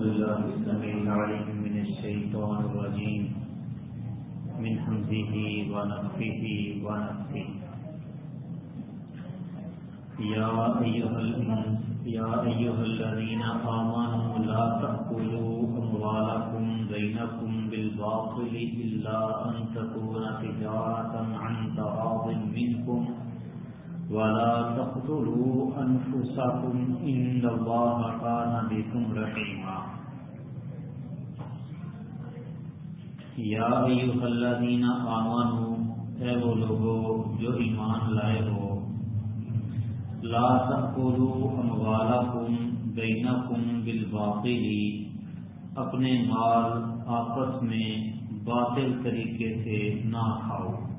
أعوذ بالله السميع العليم من الشيطان الرجيم. من همزه ونفخه ونفخه. يا أيها الإنس يا أيها الذين آمنوا لا تأكلوا أموالكم بينكم بالباطل إلا أن تكون تجارة عن تراض منكم. ولا تقتلوا أنفسكم إن الله كان بكم رحيما. یا ایوہ الذین آمنوا، اے وہ لوگو جو ایمان لائے ہو، لا تأکلوا اموالکم بینکم بالباطل، اپنے مال آپس میں باطل طریقے سے نہ کھاؤ۔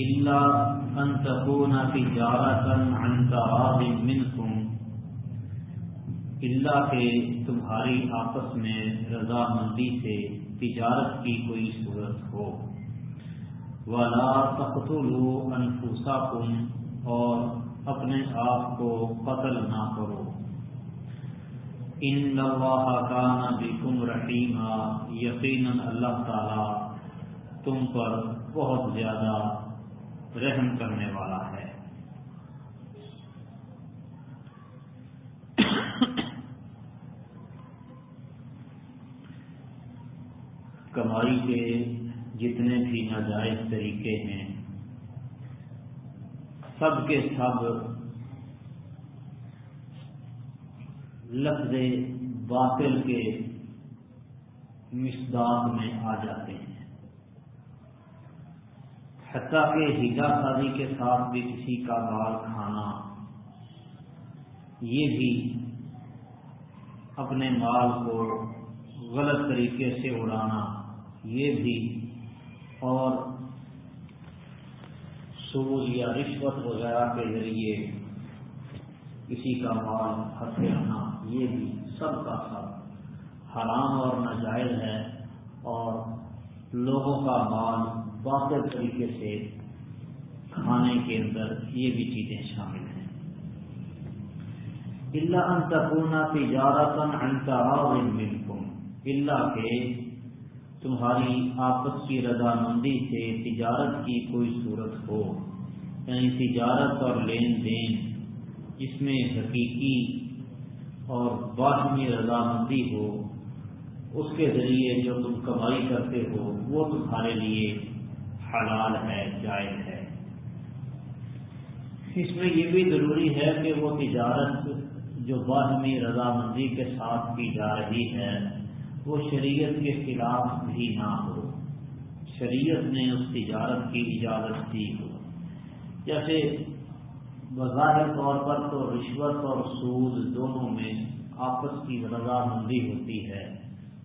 الا ان تكون تجارتا عن تراض منكم. اللہ کہ تمہاری آپس میں رضامندی سے تجارت کی کوئی صورت ہو. ولا تقتلوا انفسکم اور اپنے آپ کو قتل نہ کرو. ان اللہ کان بكم رحیما یقینا اللہ تعالی تم پر بہت زیادہ رحم کرنے والا ہے۔ کمائی کے جتنے بھی ناجائز طریقے ہیں، سب کے سب لفظ باطل کے مصداق میں آ جاتے ہیں۔ حتیٰ کہ ہیجا شادی کے ساتھ بھی کسی کا بال کھانا، یہ بھی اپنے مال کو غلط طریقے سے اڑانا، یہ بھی اور سود یا رشوت وغیرہ کے ذریعے کسی کا مال ہتھیانا یہ بھی سب کا سب حرام اور ناجائز ہے اور لوگوں کا مال باطل طریقے سے کھانے کے اندر یہ بھی چیزیں شامل ہیں۔ اللہ ان تکونا تجارت انتہا منکم اللہ کے تمہاری آپس کی رضامندی سے تجارت کی کوئی صورت ہو۔ یعنی تجارت اور لین دین جس میں حقیقی اور باہمی رضامندی ہو، اس کے ذریعے جو تم کمائی کرتے ہو، وہ تمہارے لیے حلال ہے، جائز ہے۔ اس میں یہ بھی ضروری ہے کہ وہ تجارت جو باہمی رضامندی کے ساتھ کی جا رہی ہے، وہ شریعت کے خلاف بھی نہ ہو۔ شریعت نے اس تجارت کی اجازت دی ہو۔ جیسے بظاہر طور پر تو رشوت اور سود دونوں میں آپس کی رضامندی ہوتی ہے،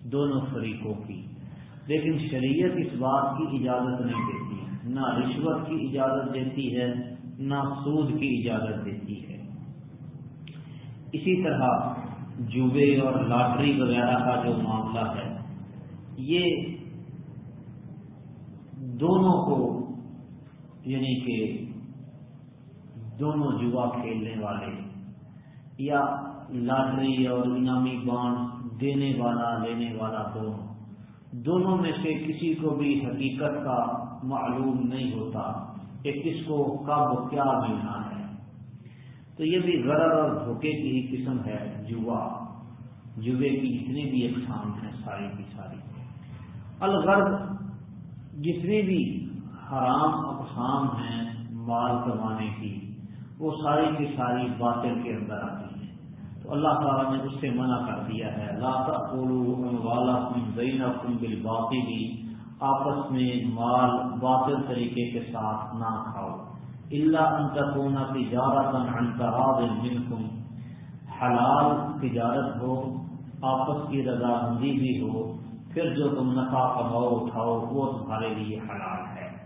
دونوں فریقوں کی۔ لیکن شریعت اس بات کی اجازت نہیں دیتی ہے۔ نہ رشوت کی اجازت دیتی ہے، نہ سود کی اجازت دیتی ہے۔ اسی طرح جوبے اور لاٹری وغیرہ کا جو معاملہ ہے، یہ دونوں کو یعنی کہ دونوں جوا کھیلنے والے یا لاٹری اور انعامی بانڈ دینے والا، لینے والا دونوں دونوں میں سے کسی کو بھی حقیقت کا معلوم نہیں ہوتا کہ کس کو کب کیا ملنا ہے۔ تو یہ بھی غرض اور دھوکے کی ہی قسم ہے جوا۔ جوے کی جتنی بھی اقسام ہیں ساری کی ساری۔ الغرض جتنی بھی حرام اقسام ہیں مال کمانے کی، وہ ساری کی ساری باطل کے اندر آتی تو اللہ تعالیٰ نے اس سے منع کر دیا ہے۔ لاتا آپس میں مال باطل طریقے کے ساتھ نہ کھاؤ۔ اللہ انتقون تجارت انتہاد منکم، حلال تجارت ہو، آپس کی رضامندی بھی ہو، پھر جو تم نفع کماؤ، اٹھاؤ، وہ تمہارے لیے حلال ہے۔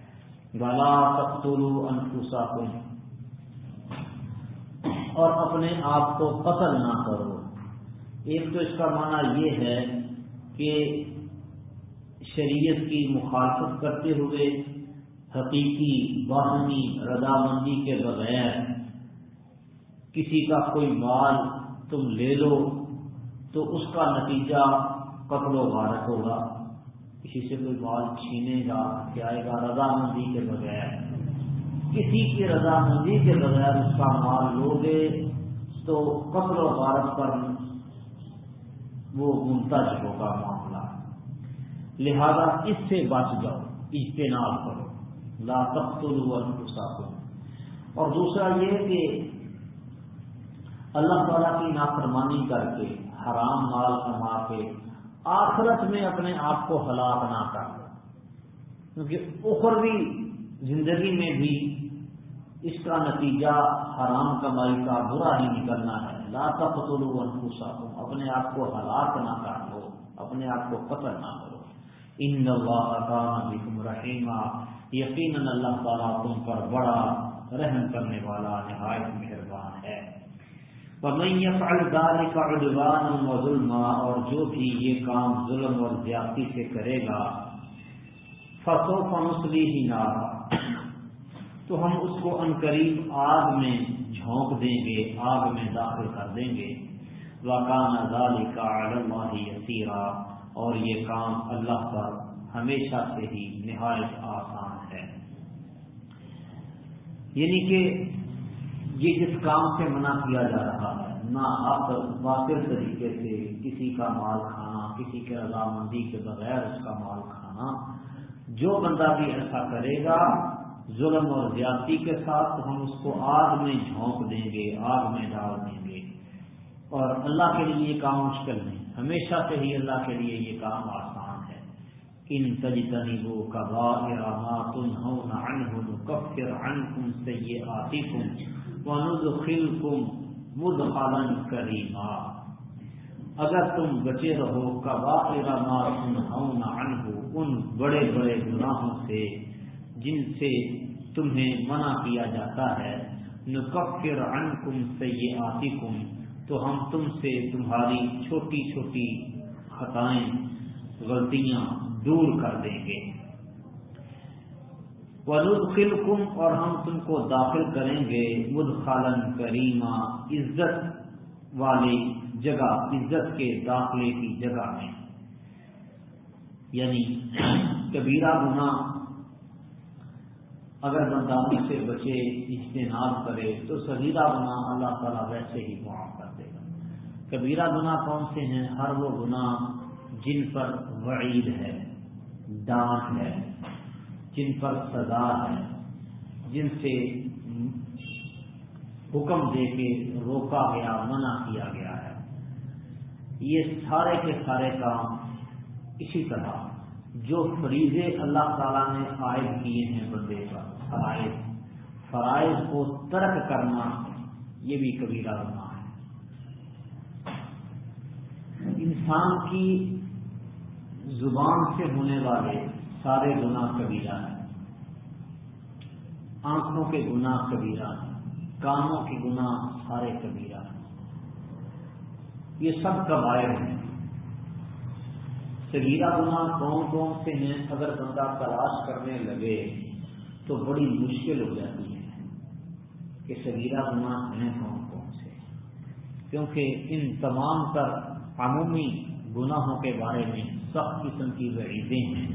گلا تختلو انفوسا اور اپنے آپ کو قتل نہ کرو۔ ایک تو اس کا معنی یہ ہے کہ شریعت کی مخالفت کرتے ہوئے حقیقی باہمی رضامندی کے بغیر کسی کا کوئی مال تم لے لو تو اس کا نتیجہ قتل و غارت ہوگا۔ کسی سے کوئی مال چھینے گا آئے گا رضامندی کے بغیر۔ کسی کی رضامندی کے بغیر اس کا مال لو گے تو قتل و غارت پر وہ منتج ہوگا معاملہ۔ لہذا اس سے بچ جاؤ، اجتناب کرو۔ لا تقتلوا اور دوسرا یہ کہ اللہ تعالیٰ کی نافرمانی کر کے حرام مال کما کے آخرت میں اپنے آپ کو ہلاک نہ کر کیونکہ اخروی زندگی میں بھی اس کا نتیجہ حرام کمائی کا برا ہی نکلنا ہے۔ لا تقتلوا انفسکم، اپنے آپ کو ہلاک نہ کر لو اپنے آپ کو قتل نہ کرو۔ ان اللہ کان بكم رحیمہ یقیناً اللہ تعالیٰ تم پر بڑا رحم کرنے والا نہایت مہربان ہے۔ و ظلم اور جو بھی یہ کام ظلم اور زیادتی سے کرے گا فصو فنسلی ہی نہ تو ہم اس کو انقریب آگ میں جھونک دیں گے، آگ میں داخل کر دیں گے۔ وکان ذالی کا اللہ یسیرا اور یہ کام اللہ پر ہمیشہ سے ہی نہایت آسان ہے۔ یعنی کہ یہ جس کام سے منع کیا جا رہا ہے، نہ آپ واقع طریقے سے کسی کا مال کھانا، کسی کے رضامندی کے بغیر اس کا مال کھانا، جو بندہ بھی ایسا کرے گا ظلم اور زیادتی کے ساتھ ہم اس کو آگ میں جھونک دیں گے، آگ میں ڈال دیں گے۔ اور اللہ کے لیے یہ کام مشکل نہیں۔ ہمیشہ سے ہی اللہ کے لیے یہ کام آسان ہے۔ ان تجتنبوا كبائر ما تنهون عنه نكفر عنكم سيئاتكم وندخلكم مدخلا کریما۔ اگر تم بچے رہو، کبائر ما تنهون عنه ان بڑے بڑے گناہوں سے جن سے تمہیں منع کیا جاتا ہے، نکفر عنکم سیئاتکم، تو ہم تم سے تمہاری چھوٹی چھوٹی خطائیں، غلطیاں دور کر دیں گے۔ ودخلکم اور ہم تم کو داخل کریں گے مدخالن کریما عزت والی جگہ، عزت کے داخلے کی جگہ میں۔ یعنی کبیرہ گنا اگر بندانی سے بچے اجتناب کرے تو سبیرہ گنا اللہ تعالیٰ ویسے ہی معاف کر دے گا۔ کبیرہ گنا کون سے ہیں؟ ہر وہ گنا جن پر وعید ہے، ڈانٹ ہے، جن پر سزا ہے، جن سے حکم دے کے روکا گیا، منع کیا گیا ہے۔ یہ سارے کے سارے کام اسی طرح جو فریضے اللہ تعالیٰ نے عائد کیے ہیں بندے پر، فرائض۔ فرائض کو ترک کرنا یہ بھی کبیرہ گنا ہے۔ انسان کی زبان سے ہونے والے سارے گناہ کبیرہ ہیں۔ آنکھوں کے گناہ کبیرہ ہیں۔ کانوں کے گناہ سارے کبیرہ ہیں۔ یہ سب قبائل ہیں۔ سگیرہ گناہ کون کون سے ہیں؟ اگر بندہ تلاش کرنے لگے تو بڑی مشکل ہو جاتی ہے کہ سگیرہ گناہ ہیں کون کون سے۔ کیونکہ ان تمام تر عمومی گناہوں کے بارے میں سخت قسم کی وعیدیں ہیں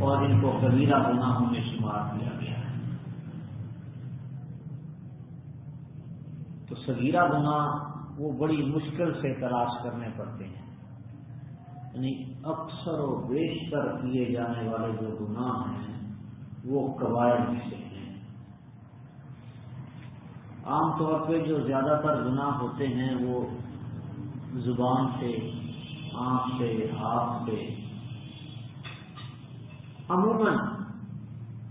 اور ان کو کبیرہ گناہوں میں شمار کیا گیا ہے۔ تو سگیرہ گناہ وہ بڑی مشکل سے تلاش کرنے پڑتے ہیں۔ یعنی اکثر و بیشتر کیے جانے والے جو گناہ ہیں، وہ قواعد میں سے ہیں۔ عام طور پہ جو زیادہ تر گناہ ہوتے ہیں، وہ زبان سے، آنکھ سے، ہاتھ سے۔ عموماً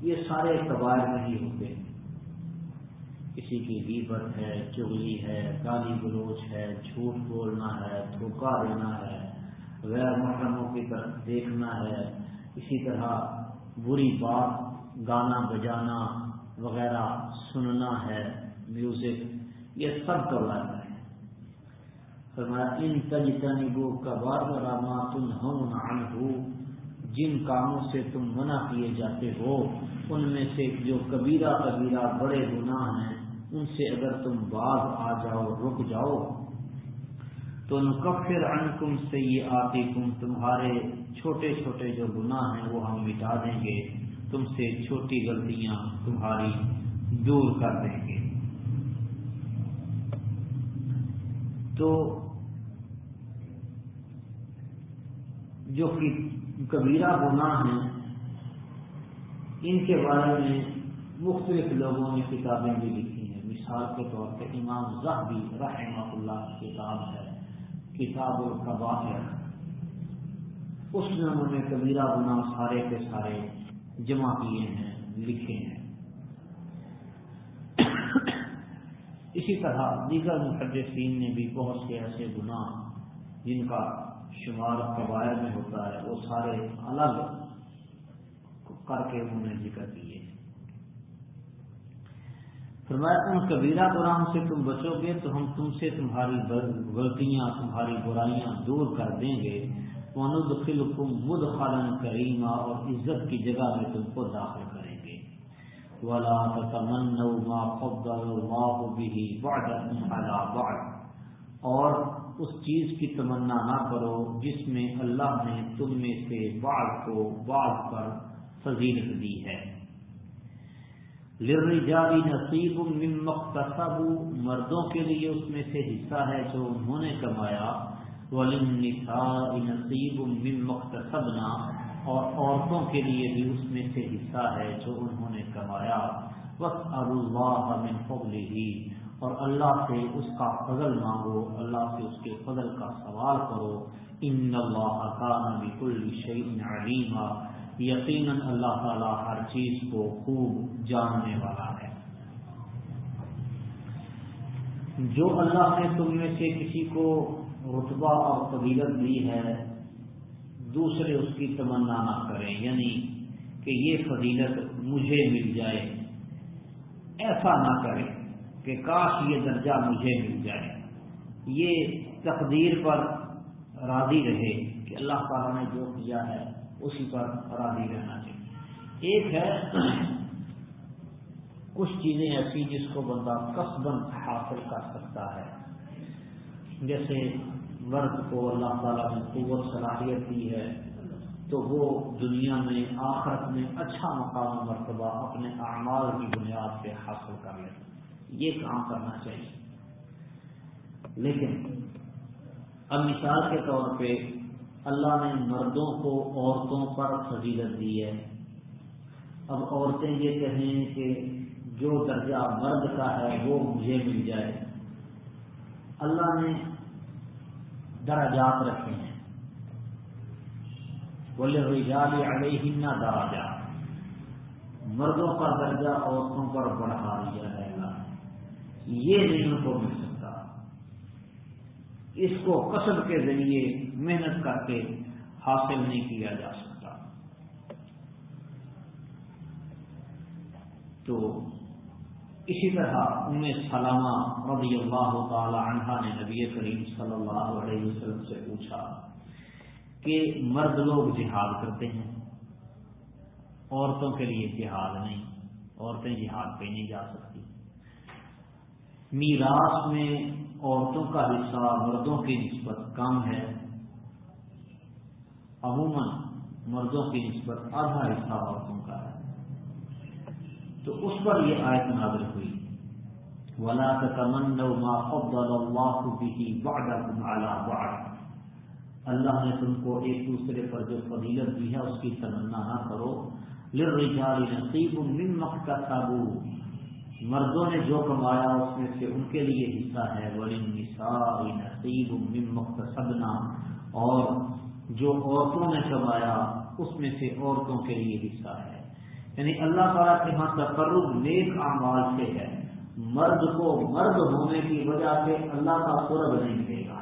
یہ سارے قبائل نہیں ہوتے کسی کی غیبت ہے، چغلی ہے، گالی گلوچ ہے، جھوٹ بولنا ہے، دھوکہ دینا ہے غیر محرموں کی طرف دیکھنا ہے، اسی طرح بری بات گانا بجانا وغیرہ سننا ہے میوزک یہ سب قبائل ہے۔ فرمایا، ان تجتنبو کبار رامات عنہ جن کاموں سے تم منع کیے جاتے ہو، ان میں سے جو کبیرہ کبیرہ بڑے گناہ ہیں، ان سے اگر تم باز آ جاؤ، رک جاؤ تو نکفر عنکم سیئاتکم، تمہارے چھوٹے چھوٹے جو گناہ ہیں وہ ہم مٹا دیں گے، تم سے چھوٹی غلطیاں تمہاری دور کر دیں گے۔ تو جو کبیرہ گناہ ہیں، ان کے بارے میں مختلف لوگوں نے کتابیں بھی لکھی ہیں۔ مثال کے طور پہ امام زہبی رحمہ اللہ کی کتاب ہے۔ کتاب القباہر اس میں انہوں نے کبیرہ گناہ سارے کے سارے جمع کیے ہیں، لکھے ہیں۔ اسی طرح دیگر محدثین نے بھی بہت سے ایسے گناہ جن کا شمار قبائل میں ہوتا ہے، وہ سارے الگ کر کے انہوں نے ذکر کیے۔ فرمایا ان کبیرہ قرآن سے تم بچو گے تو ہم تم سے تمہاری غلطیاں، تمہاری برائیاں دور کر دیں گے۔ وندخل کم مد کریمہ اور عزت کی جگہ میں تم کو داخل کریں گے۔ ولا تمنوا ما فضل الله به بعضكم على بعض اور اس چیز کی تمنا نہ کرو جس میں اللہ نے تم میں سے بعض کو بعض پر فضیلت دی ہے۔ للرجال نصیب من مقتصبوا مردوں کے لیے اس میں سے حصہ ہے جو انہوں نے کمایا۔ وللنساء نصیب من مقتصبنا اور عورتوں کے لیے بھی اس میں سے حصہ ہے جو انہوں نے کمایا۔ بس اللہ من فضله۔ اور اللہ سے اس کا فضل مانگو، اللہ سے اس کے فضل کا سوال کرو۔ ان اللہ کان بكل شيء عليما۔ یقینا اللہ تعالی ہر چیز کو خوب جاننے والا ہے۔ جو اللہ نے تم میں سے کسی کو رتبہ اور قبیلت دی ہے، دوسرے اس کی تمنا نہ کریں۔ یعنی کہ یہ فضیلت مجھے مل جائے۔ ایسا نہ کریں کہ کاش یہ درجہ مجھے مل جائے۔ یہ تقدیر پر راضی رہے کہ اللہ تعالیٰ نے جو کیا ہے اسی پر راضی رہنا چاہیے۔ ایک ہے کچھ چیزیں ایسی جس کو بندہ قصبن حاصل کر سکتا ہے۔ جیسے مرد کو اللہ تعالیٰ نے قوت، صلاحیت دی ہے، تو وہ دنیا میں، آخرت میں اچھا مقام، مرتبہ اپنے اعمال کی بنیاد پہ حاصل کر لے۔ یہ کام کرنا چاہیے۔ لیکن اب مثال کے طور پہ اللہ نے مردوں کو عورتوں پر فضیلت دی ہے۔ اب عورتیں یہ کہیں کہ جو درجہ مرد کا ہے وہ مجھے مل جائے۔ اللہ نے درجات رکھے ہیں۔ بولے رجال علیہ نہ دراجات مردوں کا درجہ عورتوں پر بڑھا دیا جائے گا۔ یہ نہیں ان کو مل سکتا اس کو کسب کے ذریعے محنت کر کے حاصل نہیں کیا جا سکتا۔ تو اسی طرح انہیں سلامہ رضی اللہ تعالی عنہ نے نبی کریم صلی اللہ علیہ وسلم سے پوچھا کہ مرد لوگ جہاد کرتے ہیں؟ عورتوں کے لیے جہاد نہیں، عورتیں جہاد پہ نہیں جا سکتی۔ میراث میں عورتوں کا حصہ مردوں کی نسبت کم ہے۔ عموماً مردوں کی نسبت آدھا حصہ عورتوں کا ہے۔ تو اس پر یہ آیت نازل ہوئی۔ ولا تمنا ما فضل الله به بعضكم على بعض اللہ نے تم کو ایک دوسرے پر جو فضیلت دی ہے اس کی تمنا نہ کرو۔ للرجال نصیب مما اكتسبوا۔ مردوں نے جو کمایا اس میں سے ان کے لیے حصہ ہے، وللنساء نصیب مما اور جو عورتوں نے کمایا، اس میں سے عورتوں کے لیے حصہ ہے۔ یعنی اللہ تعالیٰ کے ہاں تقرب نیک اعمال سے ہے۔ مرد کو مرد ہونے کی وجہ سے اللہ کا قرب نہیں ملے گا۔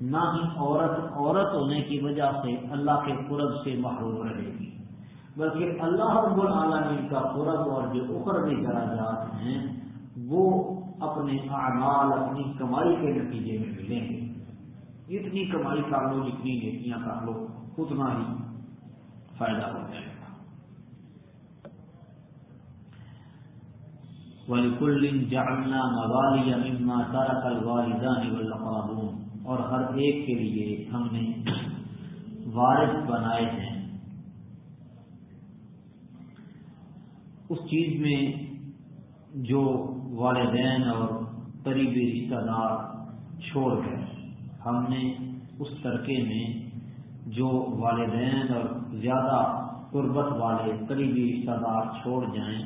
نہ ہی عورت عورت ہونے کی وجہ سے اللہ کے قرب سے محروم رہے گی۔ بلکہ اللہ رب العالمین کا قرب اور جو اخروی دراجات ہیں، وہ اپنے اعمال، اپنی کمائی کے نتیجے میں ملیں گے۔ جتنی کمائی کر لو، جتنی نیکیاں کر لو، اتنا ہی فائدہ ہو جائے گا۔ ولکل جعلنا موالی مما ترک الوالدان والاقربون اور ہر ایک کے لیے ہم نے وارث بنائے ہیں۔ اس چیز میں جو والدین اور قریبی رشتہ دار چھوڑ گئے۔ ہم نے اس ترکے میں جو والدین اور زیادہ قربت والے قریبی رشتہ دار چھوڑ جائیں،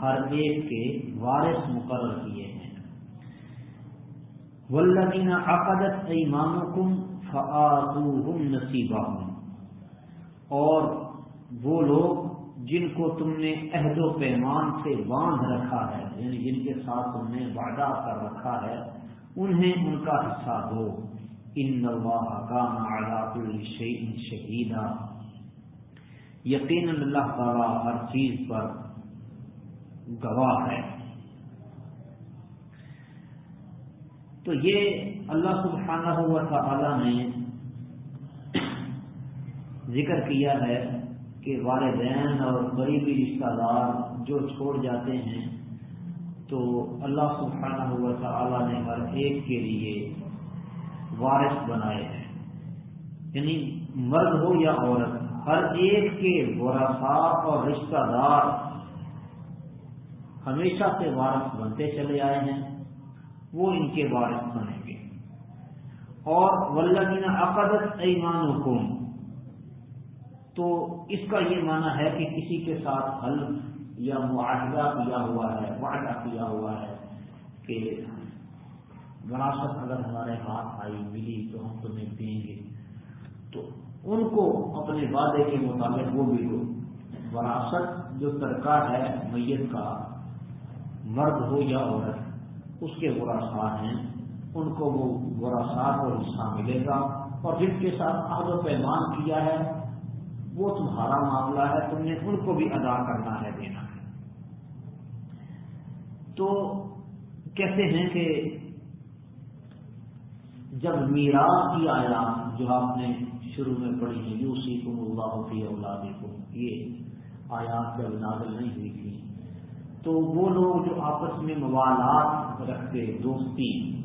ہر ایک کے وارث مقرر کیے ہیں۔ ولدین عقدت ایمانکم فآتوہم نصیبہم۔ اور وہ لوگ جن کو تم نے عہد و پیمان سے باندھ رکھا ہے یعنی جن کے ساتھ تم نے وعدہ کر رکھا ہے، انہیں ان کا حصہ دو۔ ان اللہ کان علی کل شیء شہیدا۔ اللہ تعالی ہر چیز پر گواہ ہے۔ تو یہ اللہ سبحانہ ہوا تعالی نے ذکر کیا ہے۔ کہ والدین اور غریبی رشتہ دار جو چھوڑ جاتے ہیں، تو اللہ سبحانہ ہوا تعالی نے ہر ایک کے لیے وارث بنائے ہیں۔ یعنی مرد ہو یا عورت، ہر ایک کے ورثا اور رشتہ دار ہمیشہ سے وارث بنتے چلے آئے ہیں، وہ ان کے وارث بنیں گے۔ اور ولدین عقدت ایمان حکم تو اس کا یہ معنی ہے کہ کسی کے ساتھ حلف یا معاہدہ کیا ہوا ہے، وعدہ کیا ہوا ہے کہ وراثت اگر ہمارے ہاتھ آئی، ملی تو ہم تمہیں دیں گے۔ تو ان کو اپنے وعدے کے مطابق وہ بھی دو وراثت جو ترکہ ہے، میت کا مرد ہو یا عورت، اس کے برا ہیں۔ ان کو وہ برا کو حصہ ملے گا۔ اور جن کے ساتھ عہد و پیمان کیا ہے وہ تمہارا معاملہ ہے، تم نے ان کو بھی ادا کرنا ہے دینا ہے۔ تو کہتے ہیں کہ جب میراث کی آیات جو آپ نے شروع میں پڑھی ہے یو سی کم اللہ کی اولادی کو یہ آیات جب نازل نہیں ہوئی تھی، تو وہ لوگ جو آپس میں موالات رکھتے، دوستی،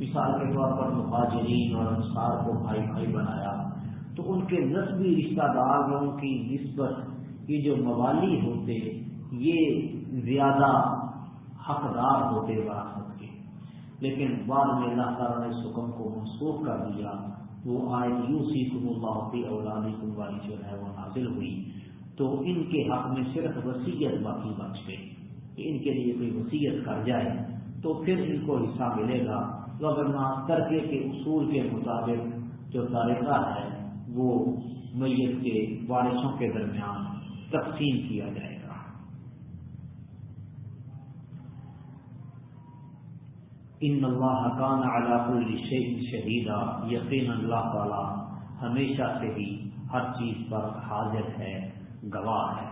مثال کے طور پر مہاجرین اور انصار کو بھائی بھائی بنایا۔ تو ان کے نسبی رشتہ داروں کی نسبت یہ جو موالی ہوتے یہ زیادہ حقدار ہوتے وراثت کے۔ لیکن بعد میں اللہ تعالیٰ نے حکم کو منسوخ کر دیا، وہ آئے یو سی کم اللہ اولادی کم والی جو ہے وہ نازل ہوئی۔ تو ان کے حق میں صرف وسیعت باقی بچ گئی۔ کہ ان کے لیے کوئی وسیعت کر جائے تو پھر ان کو حصہ ملے گا۔ ورنہ ترکے کے اصول کے مطابق جو طریقہ ہے وہ میت کے وارثوں کے درمیان تقسیم کیا جائے گا۔ ان اللہ کان علاق شہیدہ یقین اللہ تعالی ہمیشہ سے ہی ہر چیز پر حاضر ہے، گواہ ہے۔